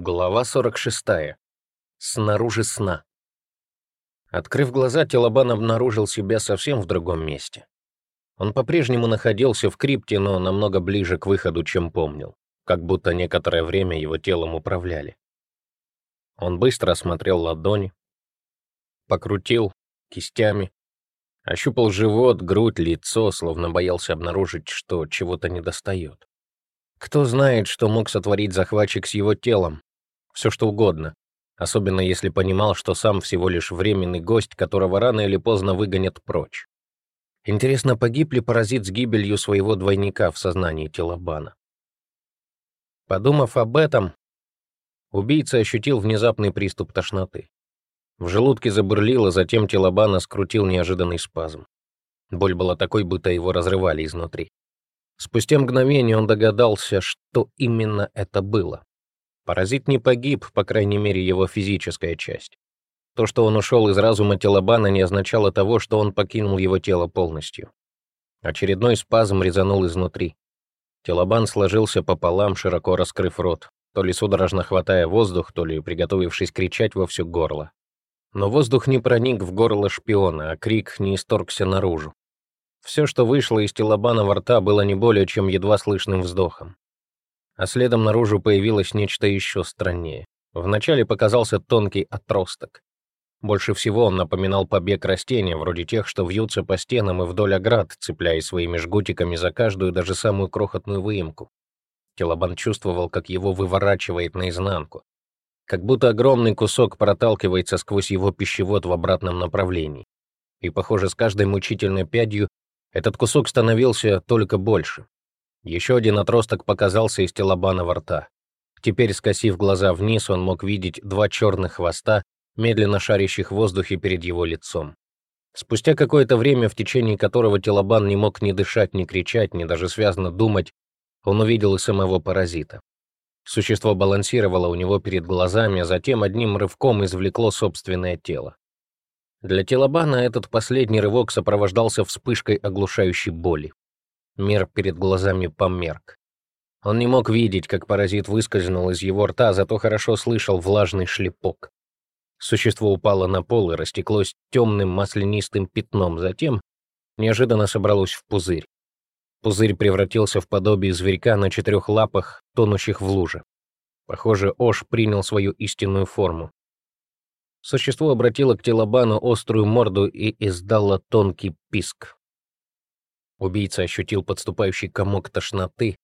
Глава 46. Снаружи сна. Открыв глаза, Телобан обнаружил себя совсем в другом месте. Он по-прежнему находился в крипте, но намного ближе к выходу, чем помнил, как будто некоторое время его телом управляли. Он быстро осмотрел ладони, покрутил кистями, ощупал живот, грудь, лицо, словно боялся обнаружить, что чего-то недостает. Кто знает, что мог сотворить захватчик с его телом, все что угодно, особенно если понимал, что сам всего лишь временный гость, которого рано или поздно выгонят прочь. Интересно, погиб ли паразит с гибелью своего двойника в сознании Телобана? Подумав об этом, убийца ощутил внезапный приступ тошноты. В желудке забурлило, затем Телобана скрутил неожиданный спазм. Боль была такой, будто его разрывали изнутри. Спустя мгновение он догадался, что именно это было. Паразит не погиб, по крайней мере, его физическая часть. То, что он ушел из разума Телобана, не означало того, что он покинул его тело полностью. Очередной спазм резанул изнутри. Телобан сложился пополам, широко раскрыв рот, то ли судорожно хватая воздух, то ли приготовившись кричать во все горло. Но воздух не проник в горло шпиона, а крик не исторгся наружу. Все, что вышло из Телобана во рта, было не более чем едва слышным вздохом а следом наружу появилось нечто еще страннее. Вначале показался тонкий отросток. Больше всего он напоминал побег растения, вроде тех, что вьются по стенам и вдоль оград, цепляясь своими жгутиками за каждую, даже самую крохотную выемку. Телобан чувствовал, как его выворачивает наизнанку. Как будто огромный кусок проталкивается сквозь его пищевод в обратном направлении. И, похоже, с каждой мучительной пядью этот кусок становился только больше. Еще один отросток показался из телобана рта. Теперь, скосив глаза вниз, он мог видеть два черных хвоста, медленно шарящих в воздухе перед его лицом. Спустя какое-то время, в течение которого Телобан не мог ни дышать, ни кричать, ни даже связно думать, он увидел и самого паразита. Существо балансировало у него перед глазами, а затем одним рывком извлекло собственное тело. Для Телобана этот последний рывок сопровождался вспышкой оглушающей боли. Мир перед глазами померк. Он не мог видеть, как паразит выскользнул из его рта, зато хорошо слышал влажный шлепок. Существо упало на пол и растеклось темным маслянистым пятном, затем неожиданно собралось в пузырь. Пузырь превратился в подобие зверька на четырех лапах, тонущих в луже. Похоже, Ош принял свою истинную форму. Существо обратило к Телобану острую морду и издало тонкий писк. Убийца ощутил подступающий комок тошноты,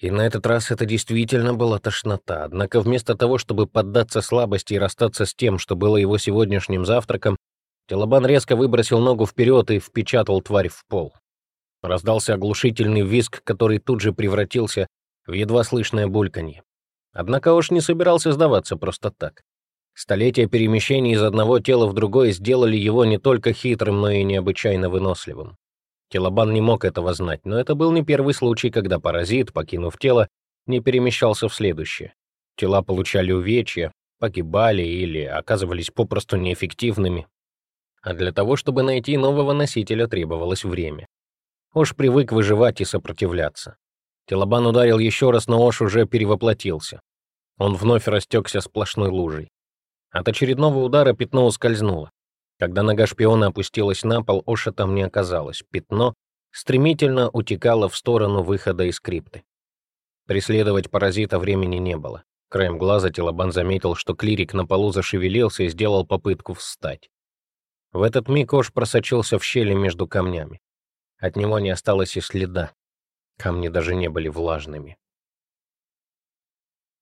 и на этот раз это действительно была тошнота. Однако вместо того, чтобы поддаться слабости и расстаться с тем, что было его сегодняшним завтраком, Телобан резко выбросил ногу вперед и впечатал тварь в пол. Раздался оглушительный визг, который тут же превратился в едва слышное бульканье. Однако уж не собирался сдаваться просто так. Столетия перемещений из одного тела в другое сделали его не только хитрым, но и необычайно выносливым. Телобан не мог этого знать, но это был не первый случай, когда паразит, покинув тело, не перемещался в следующее. Тела получали увечья, погибали или оказывались попросту неэффективными. А для того, чтобы найти нового носителя, требовалось время. Ош привык выживать и сопротивляться. Телобан ударил еще раз, но Ош уже перевоплотился. Он вновь растекся сплошной лужей. От очередного удара пятно ускользнуло. Когда нога шпиона опустилась на пол, Оша там не оказалось. Пятно стремительно утекало в сторону выхода из крипты. Преследовать паразита времени не было. Краем глаза Телобан заметил, что клирик на полу зашевелился и сделал попытку встать. В этот миг Ош просочился в щели между камнями. От него не осталось и следа. Камни даже не были влажными.